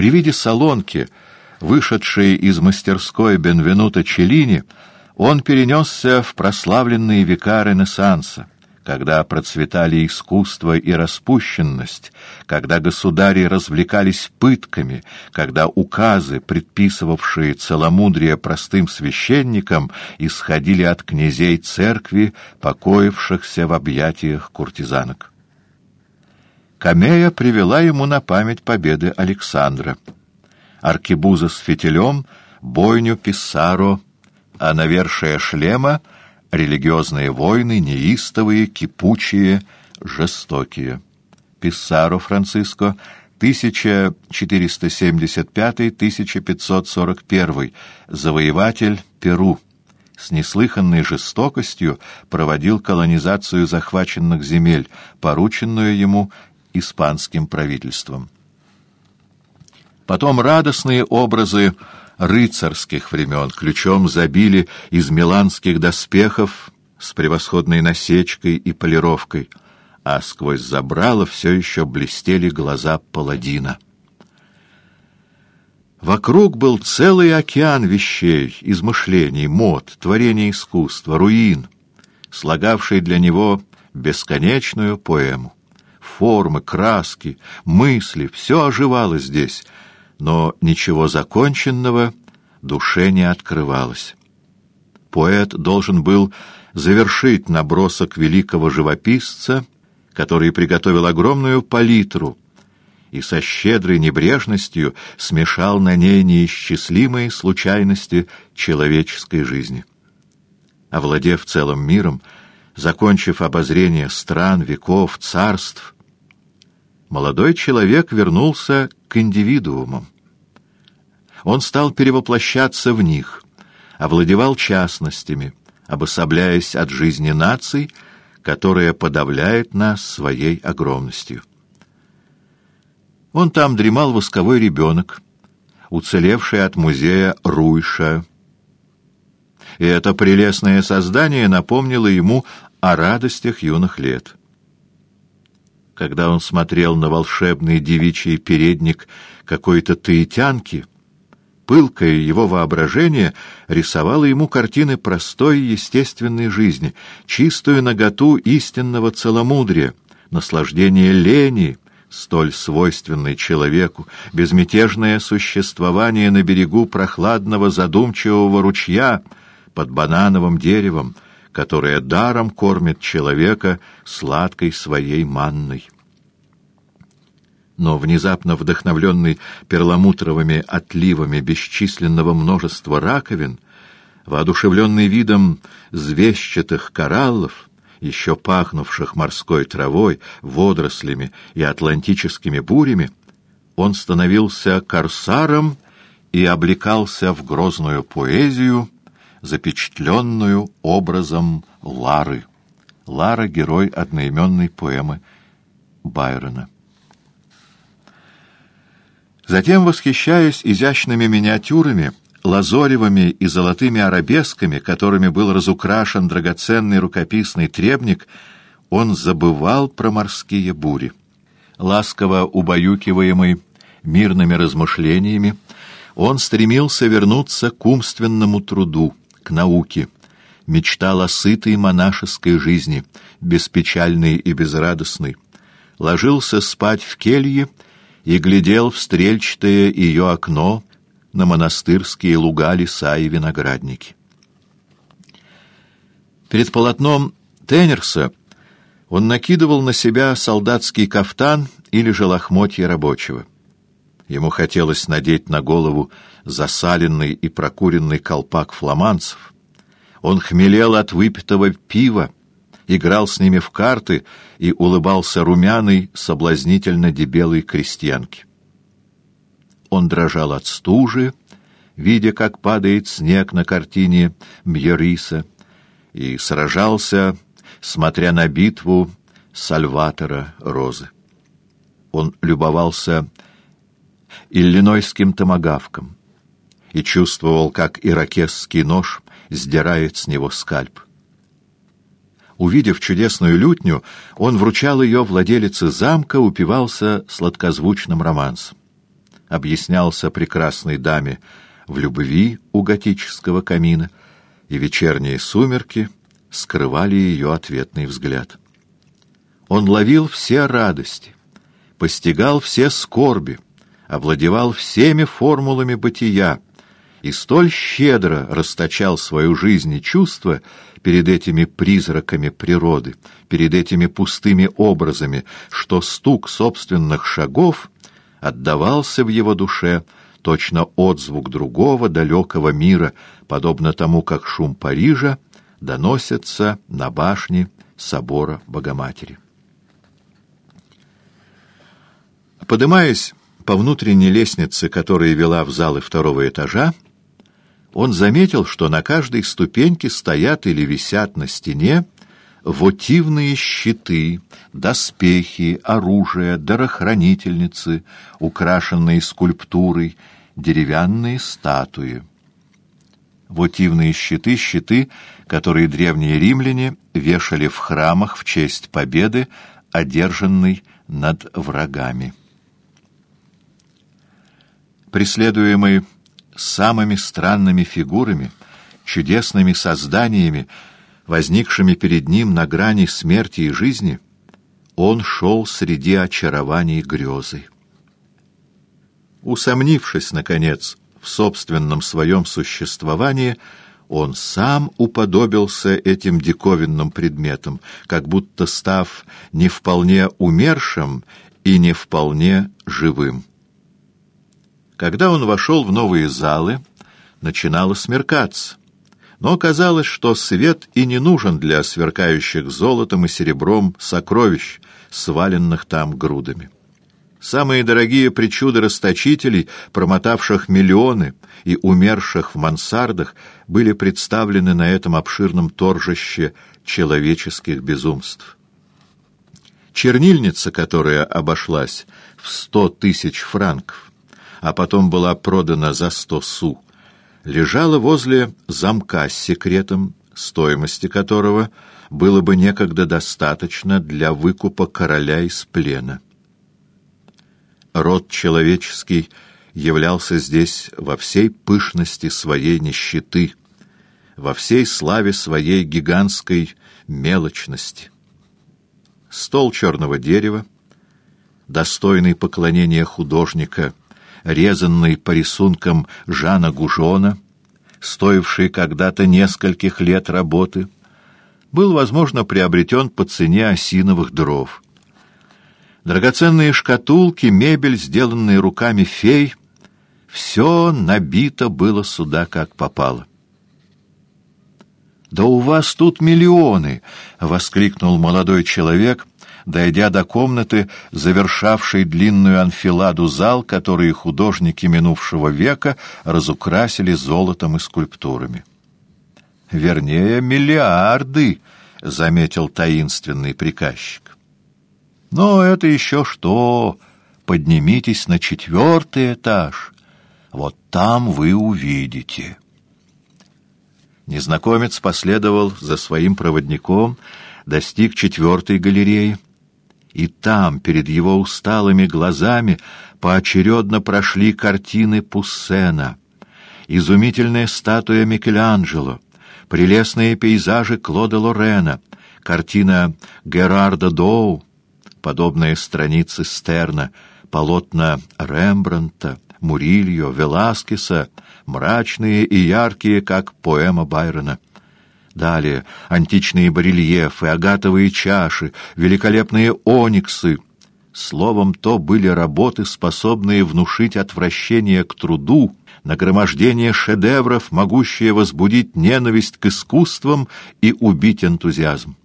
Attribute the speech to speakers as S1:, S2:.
S1: При виде солонки, вышедшей из мастерской Бенвенуто Челлини, он перенесся в прославленные века Ренессанса, когда процветали искусство и распущенность, когда государи развлекались пытками, когда указы, предписывавшие целомудрие простым священникам, исходили от князей церкви, покоившихся в объятиях куртизанок. Камея привела ему на память победы Александра. Аркебуза с фитилем, бойню Писсаро, а навершие шлема — религиозные войны, неистовые, кипучие, жестокие. Писсаро Франциско, 1475-1541, завоеватель Перу, с неслыханной жестокостью проводил колонизацию захваченных земель, порученную ему испанским правительством. Потом радостные образы рыцарских времен ключом забили из миланских доспехов с превосходной насечкой и полировкой, а сквозь забрало все еще блестели глаза паладина. Вокруг был целый океан вещей, измышлений, мод, творения искусства, руин, слагавший для него бесконечную поэму. Формы, краски, мысли — все оживало здесь — но ничего законченного душе не открывалось. Поэт должен был завершить набросок великого живописца, который приготовил огромную палитру и со щедрой небрежностью смешал на ней неисчислимые случайности человеческой жизни. Овладев целым миром, закончив обозрение стран, веков, царств, молодой человек вернулся к индивидуумам. Он стал перевоплощаться в них, овладевал частностями, обособляясь от жизни наций, которая подавляет нас своей огромностью. Он там дремал восковой ребенок, уцелевший от музея Руйша. И это прелестное создание напомнило ему о радостях юных лет когда он смотрел на волшебный девичий передник какой-то таитянки, пылкое его воображение рисовало ему картины простой естественной жизни, чистую наготу истинного целомудрия, наслаждение лени, столь свойственной человеку, безмятежное существование на берегу прохладного задумчивого ручья под банановым деревом — которая даром кормит человека сладкой своей манной. Но внезапно вдохновленный перламутровыми отливами бесчисленного множества раковин, воодушевленный видом звездчатых кораллов, еще пахнувших морской травой, водорослями и атлантическими бурями, он становился корсаром и облекался в грозную поэзию, запечатленную образом Лары. Лара — герой одноименной поэмы Байрона. Затем, восхищаясь изящными миниатюрами, лазоревыми и золотыми арабесками, которыми был разукрашен драгоценный рукописный требник, он забывал про морские бури. Ласково убаюкиваемый мирными размышлениями, он стремился вернуться к умственному труду, к науке, мечтал о сытой монашеской жизни, беспечальной и безрадостной, ложился спать в келье и глядел в стрельчатое ее окно на монастырские луга, леса и виноградники. Перед полотном Теннерса он накидывал на себя солдатский кафтан или же лохмотья рабочего. Ему хотелось надеть на голову засаленный и прокуренный колпак фламанцев. Он хмелел от выпитого пива, играл с ними в карты и улыбался румяной, соблазнительно дебелой крестьянке. Он дрожал от стужи, видя, как падает снег на картине Мьериса, и сражался, смотря на битву Сальватора Розы. Он любовался иллинойским томагавком и чувствовал, как иракесский нож сдирает с него скальп. Увидев чудесную лютню, он вручал ее владелице замка, упивался сладкозвучным романсом. объяснялся прекрасной даме в любви у готического камина, и вечерние сумерки скрывали ее ответный взгляд. Он ловил все радости, постигал все скорби, овладевал всеми формулами бытия и столь щедро расточал свою жизнь и чувства перед этими призраками природы, перед этими пустыми образами, что стук собственных шагов отдавался в его душе точно отзвук другого далекого мира, подобно тому, как шум Парижа доносится на башне собора Богоматери. Подымаясь по внутренней лестнице, которая вела в залы второго этажа, он заметил, что на каждой ступеньке стоят или висят на стене вотивные щиты, доспехи, оружие, дарохранительницы, украшенные скульптурой, деревянные статуи. Вотивные щиты — щиты, которые древние римляне вешали в храмах в честь победы, одержанной над врагами. Преследуемый самыми странными фигурами, чудесными созданиями, возникшими перед ним на грани смерти и жизни, он шел среди очарований грезы. Усомнившись, наконец, в собственном своем существовании, он сам уподобился этим диковинным предметам, как будто став не вполне умершим и не вполне живым. Когда он вошел в новые залы, начинало смеркаться. Но оказалось, что свет и не нужен для сверкающих золотом и серебром сокровищ, сваленных там грудами. Самые дорогие причуды расточителей, промотавших миллионы и умерших в мансардах, были представлены на этом обширном торжище человеческих безумств. Чернильница, которая обошлась в сто тысяч франков, а потом была продана за сто су, лежала возле замка с секретом, стоимости которого было бы некогда достаточно для выкупа короля из плена. Род человеческий являлся здесь во всей пышности своей нищеты, во всей славе своей гигантской мелочности. Стол черного дерева, достойный поклонения художника — резанный по рисункам Жана Гужона, стоивший когда-то нескольких лет работы, был, возможно, приобретен по цене осиновых дров. Драгоценные шкатулки, мебель, сделанные руками фей — все набито было сюда как попало. «Да у вас тут миллионы!» — воскликнул молодой человек, дойдя до комнаты, завершавшей длинную анфиладу зал, которые художники минувшего века разукрасили золотом и скульптурами. «Вернее, миллиарды», — заметил таинственный приказчик. «Но это еще что? Поднимитесь на четвертый этаж. Вот там вы увидите». Незнакомец последовал за своим проводником, достиг четвертой галереи, и там, перед его усталыми глазами, поочередно прошли картины Пуссена, изумительная статуя Микеланджело, прелестные пейзажи Клода Лорена, картина Герарда Доу, подобные страницы Стерна, полотна Рембранта, Мурильо, Веласкеса, мрачные и яркие, как поэма Байрона — Далее античные барельефы, агатовые чаши, великолепные ониксы. Словом, то были работы, способные внушить отвращение к труду, нагромождение шедевров, могущее возбудить ненависть к искусствам и убить энтузиазм.